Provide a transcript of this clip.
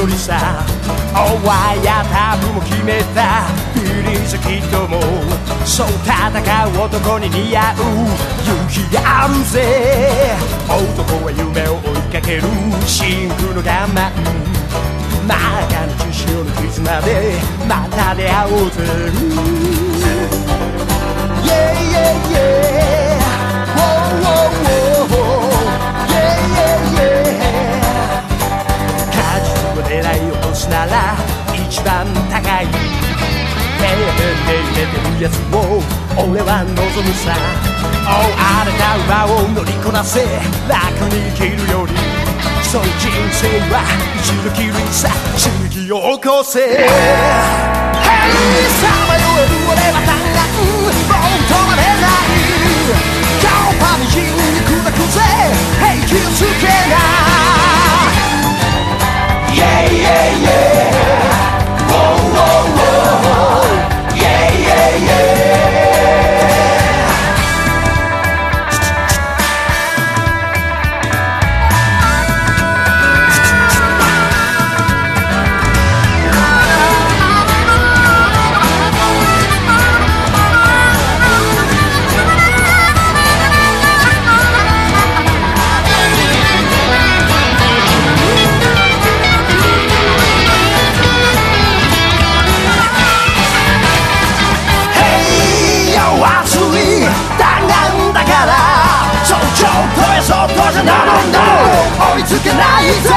一人さ。おわやタブも決めた。フリーズきっともそう戦う男に似合う。勇気があるぜ。男は夢を追いかける。真空の我慢。真赤な血潮の絆で。また出会おうぜ。Yeah, yeah, yeah. 番高い手で入れてるやつを俺は望むさお荒れた馬を乗りこなせ楽に生きるよりそう人生は一度きりさ刺激を起こせ Hey さまよえる俺は弾丸もう止まれない顔パンチに砕くぜ Hey 気をつけそっとじゃなのんだ。追いつけないぜ。